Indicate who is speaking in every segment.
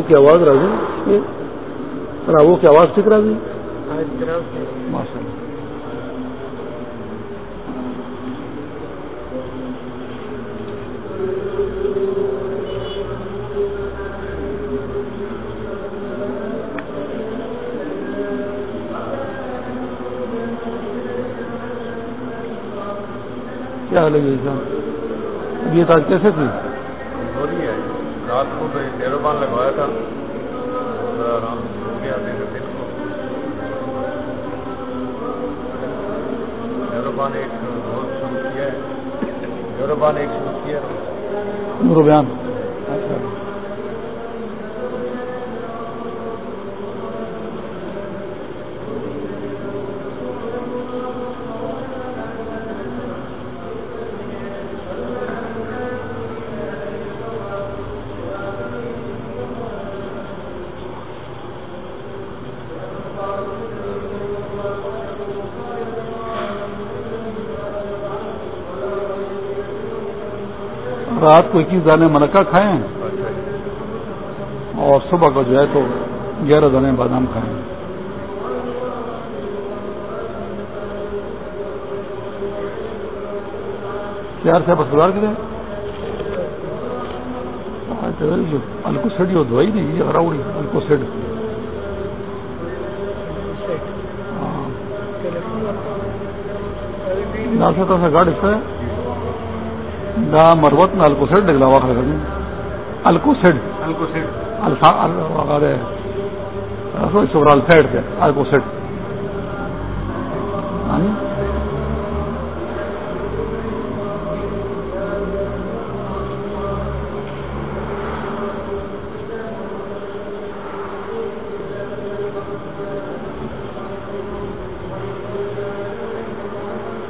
Speaker 1: کی آواز راضی؟ راو کی آواز ٹھیک راضی؟ ماشاء اللہ کیا حال ہے یہ یہ آج کیسے تھی؟
Speaker 2: رات کو دیروبان لگوایا تھا آرام ہو گیا دن دن کو ڈیروبان ایک روز شروع کیا ہے ڈیروبان ایک شروع کیا
Speaker 1: ہے روبیان کو اکیس دانے ملکہ کھائے ہیں اور صبح کو جو ہے تو گیارہ دانے بادام کھائے ہیں چار سے بسدار کے الکو سیڈ جو دوائی نہیں یہ ہراؤڑی الکو سیڈ۔ ہاں۔ گاڑی سے دا مروت نہ الکو سیڈ نکلا واقع کرنے الکو سیڈ۔ الکو سیڈ۔ سورال سیڈ تھے الکو سیڈ۔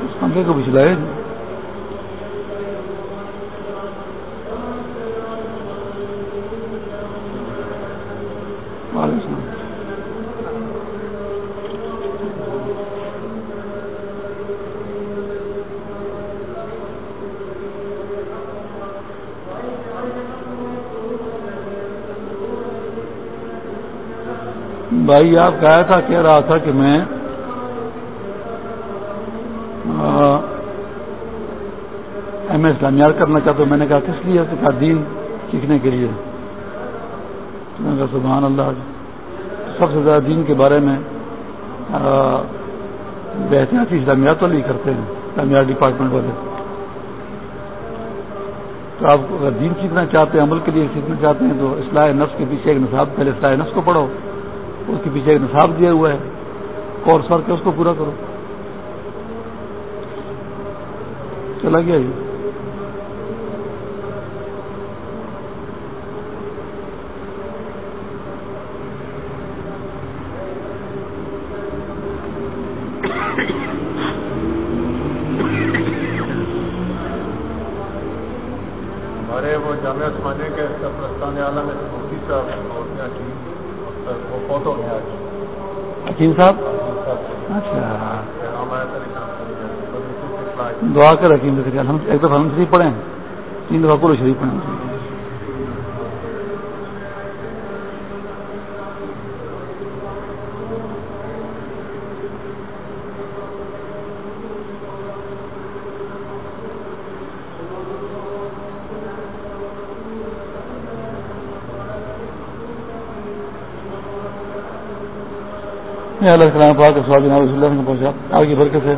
Speaker 1: اس پنکھے کو بھی چلائے۔ بھائی، آپ کہا تھا کہہ رہا تھا کہ میں ایم ایس اسلامیات کرنا چاہتا ہوں۔ میں نے کہا، کس لیے؟ کہا، دین سیکھنے کے لیے۔ میں کہا، سبحان اللہ۔ سب سے زیادہ دین کے بارے میں بحثیاتی اسلامیات والے ہی کرتے ہیں، اسلامیات ڈپارٹمنٹ والے۔ تو آپ اگر دین سیکھنا چاہتے ہیں، عمل کے لیے سیکھنا چاہتے ہیں، تو اصلاح نفس کے پیچھے ایک نصاب، پہلے اصلاح نفس کو پڑھو۔ اس کے پیچھے ایک نصاب دیا ہوا ہے۔ کورس ور کے اس کو پورا کرو۔ چلا گیا جی
Speaker 2: ہمارے وہ جامعہ سماجی کے سرپرستان عالم میں مفتی صاحب؟
Speaker 1: حکیم صاحب اچھا۔ دعا کر حکیم ایک دفعہ ہم شریف پڑھیں۔ تین دفعہ پورے شریف پڑھیں۔ اللہ کلام پاک سوال جناب رسول اللہ نے پہنچا۔ آگے برکت ہے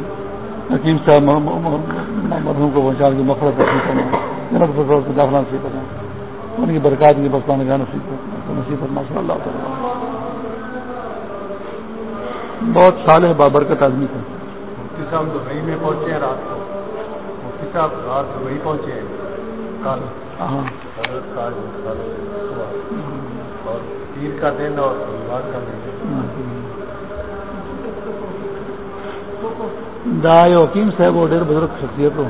Speaker 1: حکیم صاحب مرحوم کو پہنچا کے مفرت جنت کو داخلہ نصیب کرنا ان کی برکات کی بس پانے کا نصیب نصیب کرنا صلی اللہ تعالیٰ بہت سال ہے بابرکت آدمی تھا
Speaker 2: مفتی صاحب دبئی میں پہنچے ہیں رات کو۔ مفتی صاحب رات دبئی پہنچے ہیں۔ کل۔
Speaker 1: ہاں۔
Speaker 2: اور پیر کا دن اور رات کا دن۔
Speaker 1: دائیں حکیم صاحب وہ ڈیر بزرگ شخصیت ہو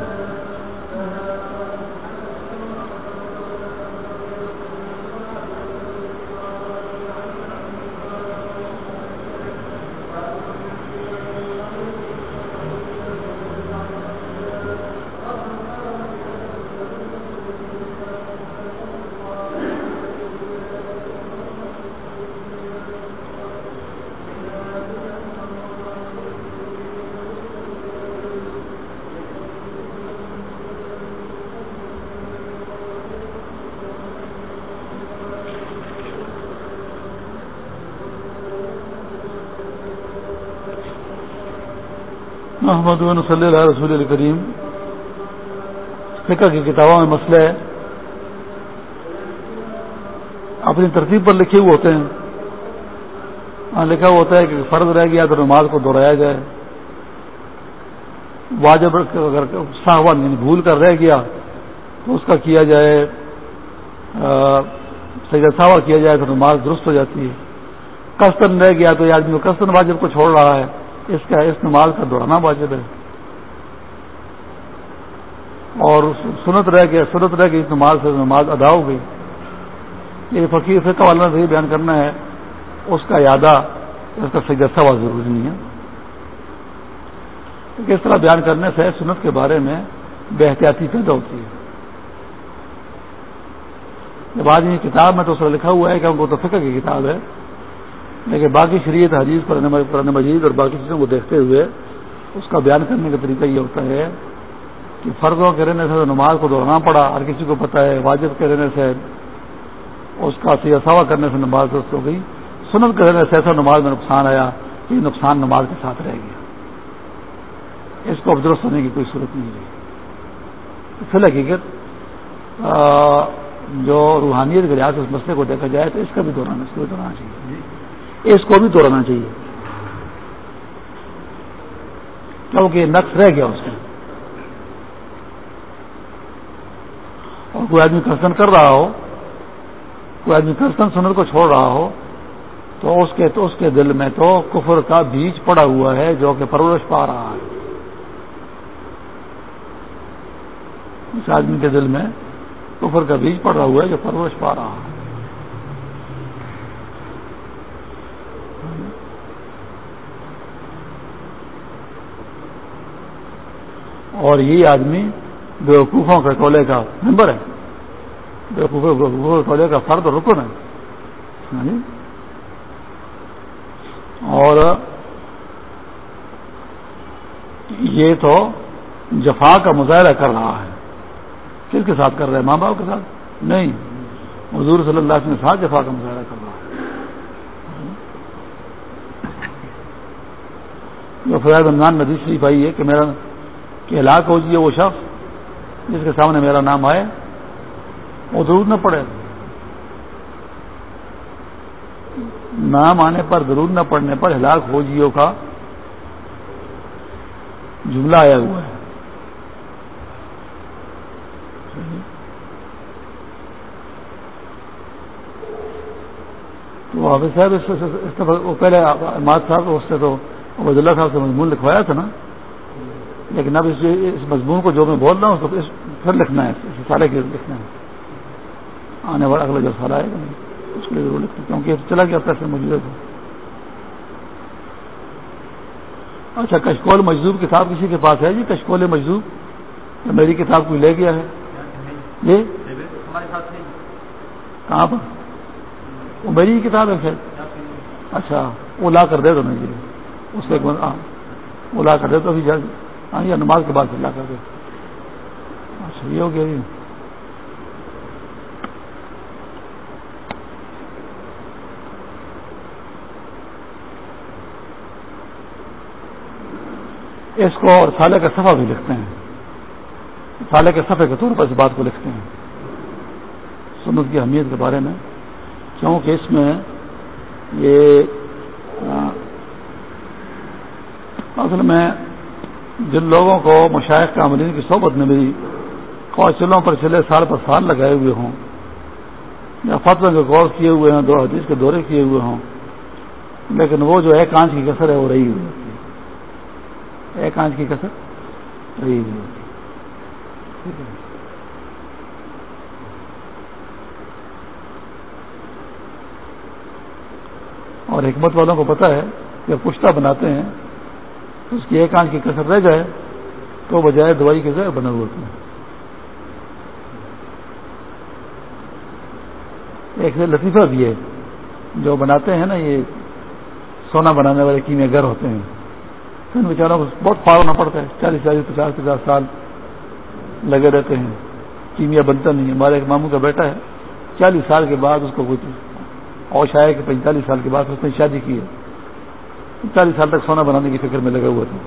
Speaker 1: محمد صلی اللہ رسول الکریم۔ فقہ کی کتابوں میں مسئلہ ہے۔ اپنی ترتیب پر لکھے ہوئے ہوتے ہیں۔ ہاں، لکھا ہوا ہوتا ہے کہ فرض رہ گیا تو نماز کو دہرایا جائے۔ واجب اگر صاحب یعنی بھول کر رہ گیا تو اس کا کیا جائے۔ سید صاحب کیا جائے تو نماز درست ہو جاتی ہے۔ کستن رہ گیا تو یہ آدمی کستن واجب کو چھوڑ رہا ہے۔ اس کا اس نماز کا دوڑانا واجب ہے۔ اور سنت رہ گیا سنت رہ گئی اس نماز سے نماز ادا ہو گئی۔ یہ فقیر فقہ والا سے یہ بیان کرنا ہے، اس کا یادہ، اس کا سجا سوا ضروری نہیں ہے۔ اس طرح بیان کرنے سے سنت کے بارے میں بے احتیاطی پیدا ہوتی ہے۔ جب آدمی کتاب میں تو اس طرح لکھا ہوا ہے کہ ان کو تو فقہ کی کتاب ہے۔ لیکن باقی شریعت حدیث، قرآن مجید اور باقی چیزوں کو دیکھتے ہوئے اس کا بیان کرنے کا طریقہ یہ ہوتا ہے کہ فرضوں کے رہنے سے نماز کو دوڑنا پڑا، ہر کسی کو پتا ہے، واجب کے رہنے سے، اس کا سیاسوا کرنے سے نماز درست ہو گئی۔ سنت کے رہنے سے ایسا نماز میں نقصان آیا کہ نقصان نماز کے ساتھ رہ گیا۔ اس کو اب درست ہونے کی کوئی صورت نہیں رہی فی الحقیقت جو روحانیت کے لحاظ سے اس مسئلے کو دیکھا جائے تو اس کا بھی دوران اس کو بھی دوران چاہیے اس کو بھی توڑنا چاہیے۔ کیونکہ نقص رہ گیا اس میں۔ اور کوئی آدمی کرسن کر رہا ہو، کوئی آدمی کرسن سنت کو چھوڑ رہا ہو، تو اس کے تو اس کے دل میں تو کفر کا بیج پڑا ہوا ہے جو کہ پرورش پا رہا ہے۔ اس آدمی کے دل میں کفر کا بیج پڑا ہوا ہے جو پرورش پا رہا ہے۔ اور یہ آدمی بیوقوفوں کے ٹولے کا ممبر ہے۔ بیوقوفوں کے ٹولے کا فرد رکن ہے۔ یعنی اور یہ تو جفا کا مظاہرہ کر رہا ہے۔ کس کے ساتھ کر رہا ہے ماں باپ کے ساتھ؟ نہیں۔ حضور صلی اللہ علیہ ساتھ جفا کا مظاہرہ کر رہا ہے۔ جو فیاض رمضان ندی شریف آئی ہے کہ میرا کہ ہلاک ہو جائے وہ شخص جس کے سامنے میرا نام آئے، وہ ضرور نہ پڑے نام آنے پر، ضرور نہ پڑنے پر ہلاک ہو جیو کا جملہ آیا ہوا ہے۔ تو حافظ صاحب وہ پہلے احمد صاحب، اس سے تو عبد اللہ صاحب سے مضمون لکھوایا تھا نا۔ لیکن اب اس مضمون کو جو میں بول رہا ہوں تو پھر لکھنا ہے سارے کے لکھنا ہے۔ آنے والا اگلا جو سال آئے گا اس کے لیے ضرور لکھنا کیونکہ چلا گیا پیسے ہے اچھا کشکول مجذوب کتاب کسی کے پاس ہے؟ جی کشکول مجذوب۔ میری کتاب کوئی لے گیا ہے؟ جی کہاں پر؟ وہ میری کتاب ہے خیر۔ اچھا وہ لا کر دے دو نا جی اس کے وہ لا کر دے تو ابھی جلد ہاں یا نماز کے بعد اللہ کر دے اچھا یہ ہو گیا جی اس کو اور سالے کا صفحہ بھی لکھتے ہیں۔ سالے کے صفحے کے طور پر اس بات کو لکھتے ہیں۔ سنت کی اہمیت کے بارے میں، کیونکہ اس میں یہ اصل میں جن لوگوں کو مشاہد کا کی صحبت میں بھی کوشلوں پر چلے سال پر سال لگائے ہوئے ہوں، یا فتو کے غور کیے ہوئے ہیں دو حدیث کے دورے کیے ہوئے ہوں، لیکن وہ جو ایک آنچ کی کثر ہے، وہ رہی ہوئی ہوتی ہے۔ ایک آنچ کی کثر رہی ہوئی ہوتی اور حکمت والوں کو پتا ہے کہ پشتہ بناتے ہیں اس کی ایک آنچ کی کثر رہ جائے تو بجائے دوائی کے ذریعے بنے ہوتے ہیں۔ ایک لطیفہ بھی ہے۔ جو بناتے ہیں نا، یہ سونا بنانے والے کیمیا گھر ہوتے ہیں۔ تو ان بیچاروں کو بہت پار ہونا پڑتا ہے۔ چالیس چالیس، پچاس پچاس سال لگے رہتے ہیں۔ کیمیا بنتا نہیں ہمارے ایک ماموں کا بیٹا ہے۔ چالیس سال کے بعد اس کو کچھ اوش آیا کہ پینتالیس سال کے بعد اس نے شادی کی ہے۔ چالیس سال تک سونا بنانے کی فکر میں لگے ہوئے تھے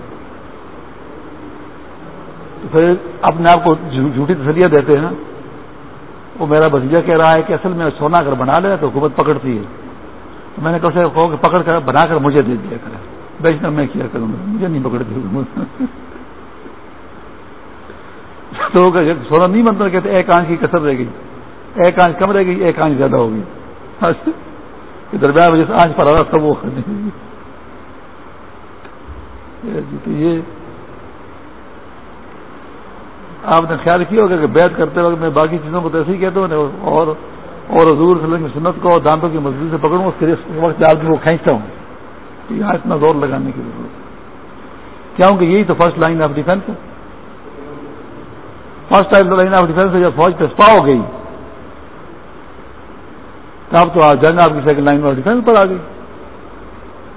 Speaker 1: تو پھر اپنے آپ کو جھوٹی تسلیاں دیتے ہیں وہ میرا بھتیجا کہہ رہا ہے کہ اصل میں سونا اگر بنا لے تو حکومت پکڑتی ہے۔ تو میں نے کہا کہ پکڑ کر، بنا کر مجھے دے دیا کرے بیچنا میں کیا کروں گا؟ مجھے نہیں پکڑتی حکومت۔ تو سونا نہیں بنتا، کہتے ایک آنکھ کی کثر رہ گئی۔ ایک آنکھ کم رہ گئی، ایک آنکھ زیادہ ہوگی درمیان وجہ سے آنکھ پر آ رہا تھا، وہ یہ آپ نے خیال کیا ہوگا کہ بیت کرتے وقت میں باقی چیزوں کو تو ایسے ہی کہتا ہوں اور اور حضور صلی اللہ علیہ وسلم سنت کو دانتوں کی مسجد سے پکڑوں، اس وقت آدمی کو کھینچتا ہوں۔ یہاں اتنا زور لگانے کی ضرورت کیا ہوں کہ یہی تو فرسٹ لائن آف ڈیفینس ہے؟ فرسٹ لائن آف ڈیفینس ہے جب فوج پہ ہو گئی۔ اب تو جنگ آپ کی سیکنڈ لائن آف ڈیفینس پر آ گئی۔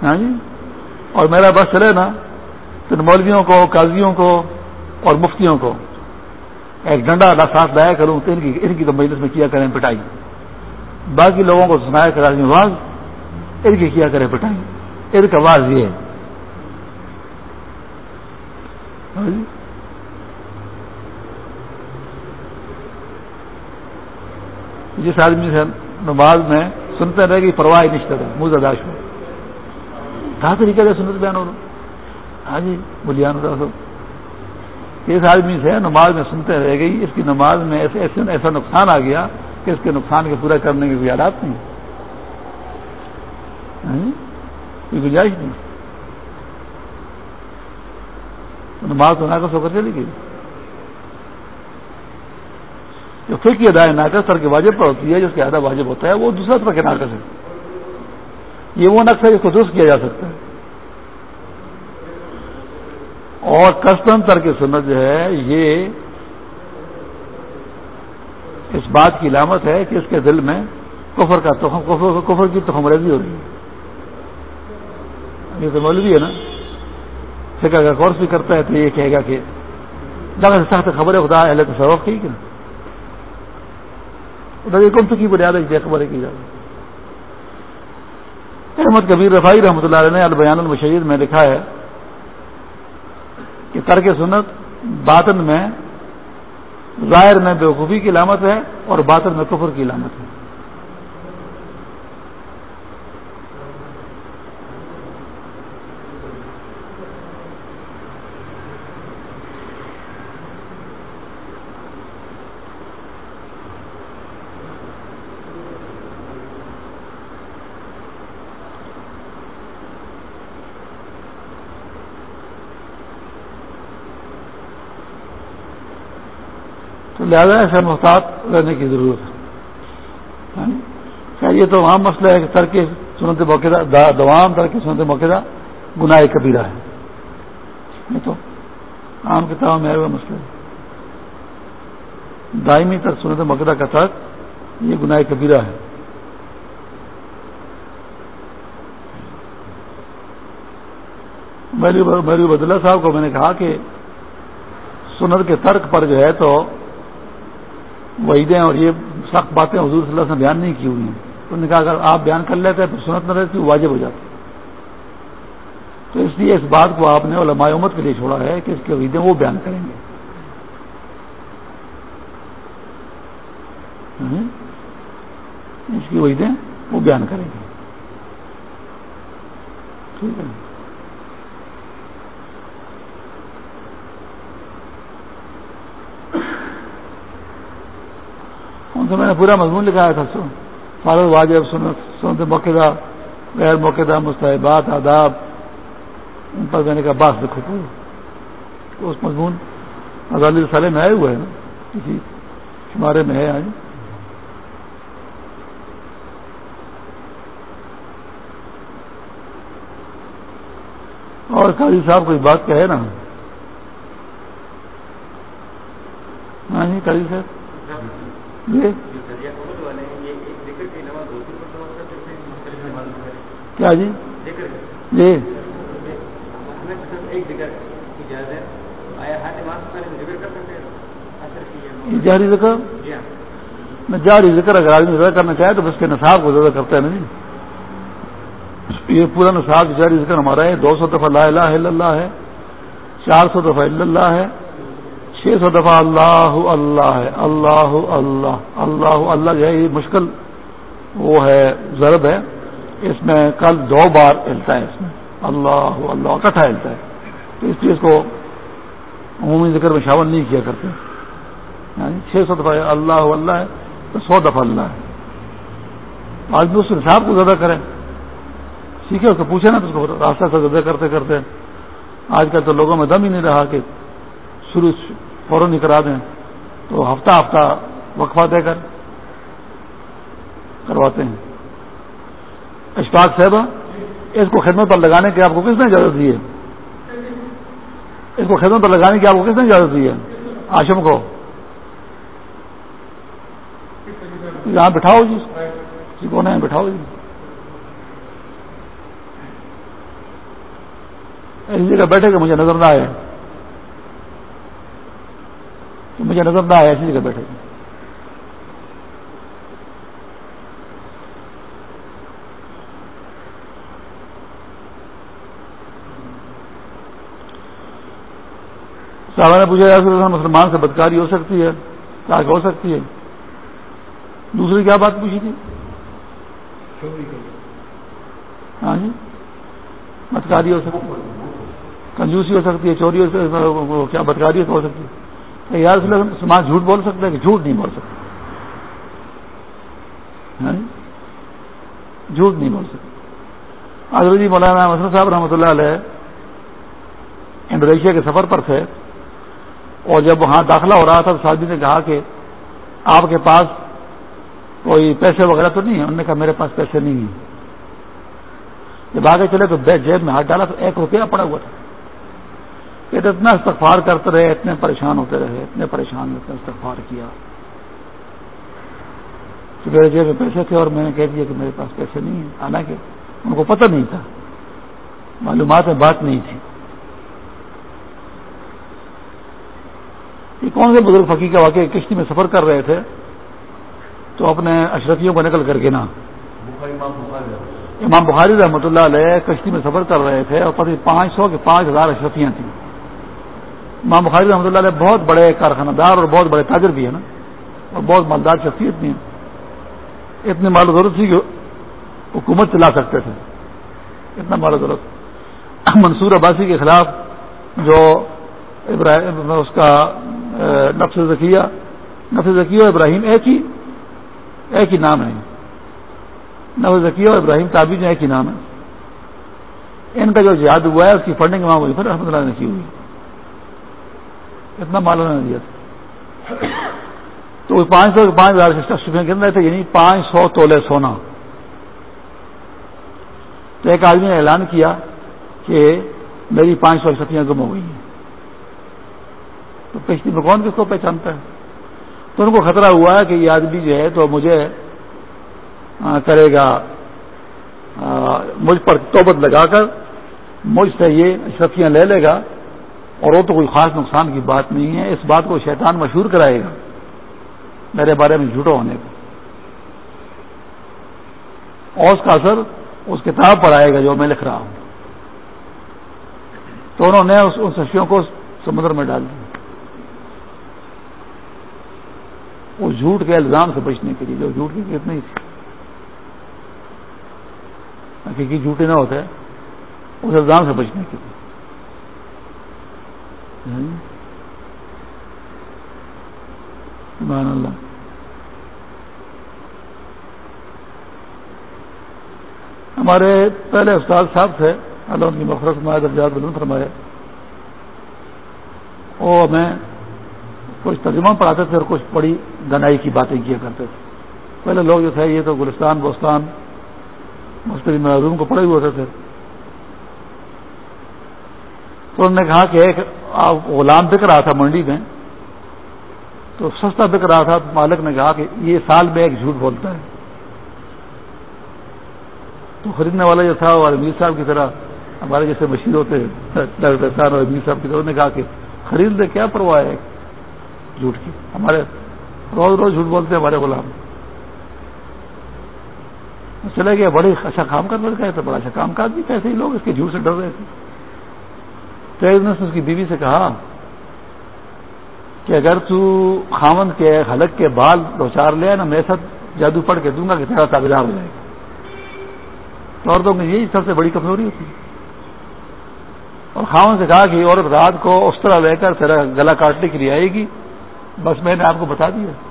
Speaker 1: ہاں جی؟ اور میرا بس چلے نا۔ تو مولویوں کو، قاضیوں کو اور مفتیوں کو۔ ایک ڈنڈا ساتھ لایا کروں تو ان کی ان کی تو مجلس میں کیا کریں پٹائی۔ باقی لوگوں کو سنایا کرا آواز ان کی کیا کرے پٹائی۔ ان کا آواز یہ ہے۔ جس آدمی سے نماز میں سنتے رہے گی، پرواہ نشتر ہے موز اداش میں کہاں طریقے سے سنت بیان ہو رہا ہاں جی بلیان ہو اس آدمی سے نماز میں سنتے رہ گئی، اس کی نماز میں ایسے ایسے ایسا نقصان آ گیا کہ اس کے نقصان کے پورا کرنے کے کوئی آلات نہیں۔ ہاں جی، کوئی گنجائش نہیں۔ نماز تو ناقص ہو کر چلی گئی۔ جو فکر ادائے ناقص، سر کے واجب پر ہوتی ہے، جس کے آدھا واجب ہوتا ہے، وہ دوسرا طرح کے ناقص ہے۔ یہ وہ نقص ہے جس کو درست کیا جا سکتا ہے۔ اور کسٹم تر کی سنت جو ہے، یہ اس بات کی علامت ہے کہ اس کے دل میں کفر کا کفر کفر کی تو ریزی ہو رہی ہے۔ یہ تو مولوی ہے نا۔ فکر کا کورس بھی کرتا ہے تو یہ کہے گا کہ سے سخت خبر ہے، خدا اہل تو سبق ٹھیک نا کی بنیاد ہے خبریں کی جائے احمد کبیر رفائی رحمۃ اللہ علیہ نے البیان المشید میں لکھا ہے کہ ترک سنت باطن میں، ظاہر میں بیوقوفی کی علامت ہے اور باطن میں کفر کی علامت ہے۔ لہٰذا ایسے محتاط رہنے کی ضرورت ہے۔ ہاں؟ خیر، یہ تو عام مسئلہ ہے کہ ترک سنت موقع دوام ترک سنت موقع گناہ کبیرہ ہے۔ یہ تو عام کتاب میں ہے مسئلہ ہے۔ دائمی تک سنت موقع کا ترک یہ گناہ کبیرہ ہے۔ میری بدلہ صاحب کو میں نے کہا کہ سنت کے ترک پر جو ہے تو وعیدیں اور یہ سخت باتیں حضور صلی اللہ علیہ وسلم بیان نہیں کی ہوئی ہیں۔ انہوں نے کہا اگر آپ بیان کر لیتے تو سنت نہ رہتی واجب ہو جاتی۔ تو اس لیے اس بات کو آپ نے علماء امت کے لیے چھوڑا ہے کہ اس کے عقیدے وہ بیان کریں گے۔ اس کی عقیدیں وہ بیان کریں گے۔ ٹھیک ہے۔ ان سے میں نے پورا مضمون لکھایا تھا فارغ واجب سنت موقع غیر موقع مستحبات، آداب، ان پر میں نے کہا باس لکھو تو۔ اس مضمون آزادی سالے میں آئے ہوئے ہیں کسی شمارے میں ہے آج۔ اور قاضی صاحب کوئی بات کہے نا؟ ہاں جی قاضی صاحب۔ جی۔ کیا جی؟ جی۔ جاری ذکر؟ جاری ذکر اگر آدمی زیادہ کرنا چاہے تو اس کے نصاب کو زیادہ کرتے ہیں نا جی۔ یہ پورا نصاب جاری ذکر ہمارا ہے۔ دو سو دفعہ لا الہ الا اللہ ہے، چار سو دفعہ الا اللہ ہے۔ چھ سو دفعہ اللہ اللہ ہے، اللہ اللہ اللہ اللہ جو ہے، یہ مشکل وہ ہے، ضرب ہے۔ اس میں کل دو بار ہلتا ہے اس میں۔ اللہ اللہ اکٹھا ہلتا ہے۔ تو اس چیز کو عمومی ذکر میں شامل نہیں کیا کرتے۔ یعنی چھ سو دفعہ اللہ اللہ ہے تو سو دفعہ اللہ ہے۔ آدمی اس حساب کو زیادہ کرے۔ سیکھے اس کو، پوچھے نا تو اس کو راستہ سے زیادہ کرتے کرتے۔ آج کل تو لوگوں میں دم ہی نہیں رہا کہ شروع فوراً کرا دیں۔ تو ہفتہ ہفتہ وقفہ دے کر کرواتے ہیں۔ اشفاق صاحبہ، اس کو خدمت پر لگانے کی آپ کو کس نے اجازت دی ہے؟ اس کو خدمت پر لگانے کی آپ کو کس نے اجازت دی ہے؟ آشم کو۔ یہاں بٹھاؤ جی۔, جی، کسی کو بٹھاؤ جی۔ ایسی جگہ بیٹھے کہ مجھے نظر نہ آئے۔ مجھے نظر نہ آیا ایسی جگہ بیٹھے۔ صاحب نے پوچھا مسلمان سے بدکاری ہو سکتی ہے کیا ہو سکتی ہے۔ دوسری کیا بات پوچھی تھی؟ ہاں جی۔ بدکاری ہو سکتی ہے، کنجوسی ہو سکتی ہے، چوری ہو سکتی ہے کیا بدکاری ہو سکتی ہے؟ یار سماج جھوٹ بول سکتا ہے کہ جھوٹ نہیں بول سکتا ہاں جی؟ جھوٹ نہیں بول سکتا آج جی مولانا مسلم صاحب رحمۃ اللہ علیہ انڈونیشیا کے سفر پر تھے اور جب وہاں داخلہ ہو رہا تھا تو سادی نے کہا کہ آپ کے پاس کوئی پیسے وغیرہ تو نہیں ہے انہوں نے کہا میرے پاس پیسے نہیں ہیں۔ جب آگے چلے تو جیب میں ہاتھ ڈالا تو ایک روپیہ پڑا ہوا تھا۔ کہ اتنا استغفار کرتے رہے اتنے پریشان ہوتے رہے اتنے پریشان ہوتے استغفار کیا۔ کہ میرے جیب میں پیسے تھے اور میں نے کہہ دیا کہ میرے پاس پیسے نہیں ہیں۔ حالانکہ ان کو پتہ نہیں تھا معلومات میں بات نہیں تھی۔ یہ کون سے بزرگ فقی کا واقعہ کشتی میں سفر کر رہے تھے تو اپنے اشرفیوں کو نکل کر کے نا۔ امام بخاری۔ رحمۃ اللہ علیہ کشتی میں سفر کر رہے تھے اور پتہ پانچ سو کے پانچ ہزار اشرفیاں تھیں۔ امام بخاری رحمۃ اللہ علیہ بہت بڑے کارخانہ دار اور بہت بڑے تاجر بھی ہیں نا، اور بہت مالدار شخصیت بھی ہیں۔ اتنے مال و ضرورت تھی کہ حکومت چلا سکتے تھے۔ اتنا مال و ضرورت۔ منصور عباسی کے خلاف جو ابراہیم، اس کا نفس ذکیہ نفس ذکیہ ابراہیم ایک ہی ایک ہی نام ہے۔ نفس ذکیہ اور ابراہیم تابی ایک ہی نام ہے۔ ان کا جو جہاد ہوا ہے، اس کی فنڈنگ وہاں ہوئی پھر رحمۃ اللہ نے کی ہوئی۔ اتنا مال نے دیا تھا۔ تو پانچ سو پانچ ہزار سفر گن رہے تھے یعنی پانچ سو تولے سونا۔ تو ایک آدمی نے اعلان کیا کہ میری پانچ سو سفیاں گم ہو گئی ہیں۔ تو کشتی میں کون کس کو پہچانتا ہے؟ تو ان کو خطرہ ہوا ہے کہ یہ آدمی جو ہے تو مجھے کرے گا۔ مجھ پر توبت لگا کر مجھ سے یہ اشرفیاں لے لے گا۔ اور وہ تو کوئی خاص نقصان کی بات نہیں ہے، اس بات کو شیطان مشہور کرائے گا۔ میرے بارے میں جھوٹا ہونے کا اور اس کا اثر اس کتاب پر آئے گا جو میں لکھ رہا ہوں۔ تو انہوں نے ان سشیوں کو سمندر میں ڈال دیا۔ وہ جھوٹ کے الزام سے بچنے کے لیے، جو جھوٹ کی کتنی تھی۔ حقیقی جھوٹے نہ ہوتے، اس الزام سے بچنے کے لیے۔ اللہ۔ ہمارے پہلے استاد صاحب تھے، اللہ ان کی مفرت میں درجات بلند فرمائے۔ وہ ہمیں کچھ ترجمہ پڑھاتے تھے اور کچھ بڑی گنائی کی باتیں کیا کرتے تھے۔ پہلے لوگ جو تھے، یہ تو گلستان، بوستان مستقبل معذوم کو پڑے ہوئے ہوتے تھے۔ تو انہوں نے کہا کہ ایک غلام بک رہا تھا منڈی میں، تو سستا بک رہا تھا، مالک نے کہا کہ یہ سال میں ایک جھوٹ بولتا ہے۔ تو خریدنے والا جو تھا، وہ امیر صاحب کی طرح، ہمارے جیسے مشیر ہوتے ہیں اور امیر صاحب کی طرح نے کہا کہ خرید لے، کیا پرواہ ہے؟ جھوٹ کی۔ ہمارے روز روز جھوٹ بولتے ہیں ہمارے غلام۔ چلے گیا بڑے اچھا کام کر رہے تھے بڑا اچھا کام کر بھی کیسے ہی لوگ اس کے جھوٹ سے ڈر رہے تھے۔ تو نے اس کی بیوی سے کہا کہ اگر تو خامن کے حلق کے بال دو چار لے نا میں سب جادو پڑھ کے دوں گا کہ تیرا تابدار ہو جائے گا۔ تو عورتوں میں یہی سب سے بڑی کمزوری ہوتی ہے۔ اور خامن سے کہا کہ عورت رات کو اس طرح لے کر تیرا گلا کاٹنے کے لیے آئے گی۔ بس میں نے آپ کو بتا دیا۔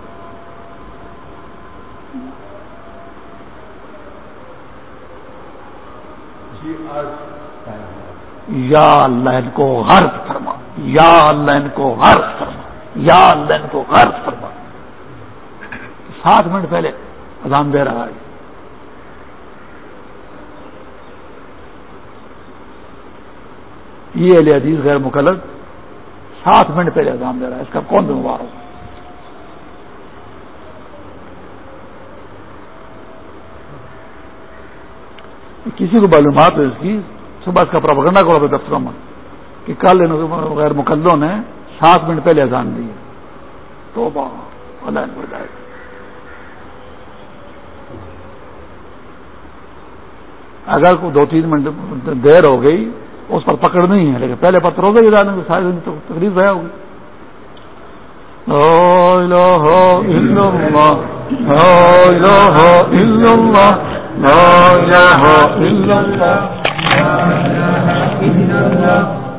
Speaker 1: یا اللہ ان کو غرض فرما، یا اللہ ان کو غرض فرما، یا اللہ ان کو غرض فرما۔ سات منٹ پہلے اذان دے رہا ہے۔ یہ علی عزیز غیر مقلد سات منٹ پہلے اذان دے رہا ہے۔ اس کا کون ذمہ ہوگا کسی کو معلومات ہے اس کی؟ صبح اس کا پراپگنڈا کرو دفتروں میں کہ کل غیر مقدوں نے سات منٹ پہلے اذان دی تو اگر کوئی دو تین منٹ دیر ہو گئی، اس پر پکڑ نہیں ہے، لیکن پہلے پر روزہ ہی جانے سارے دن تو تکلیف رہا ہوگی۔ لا لا إله إلا الله.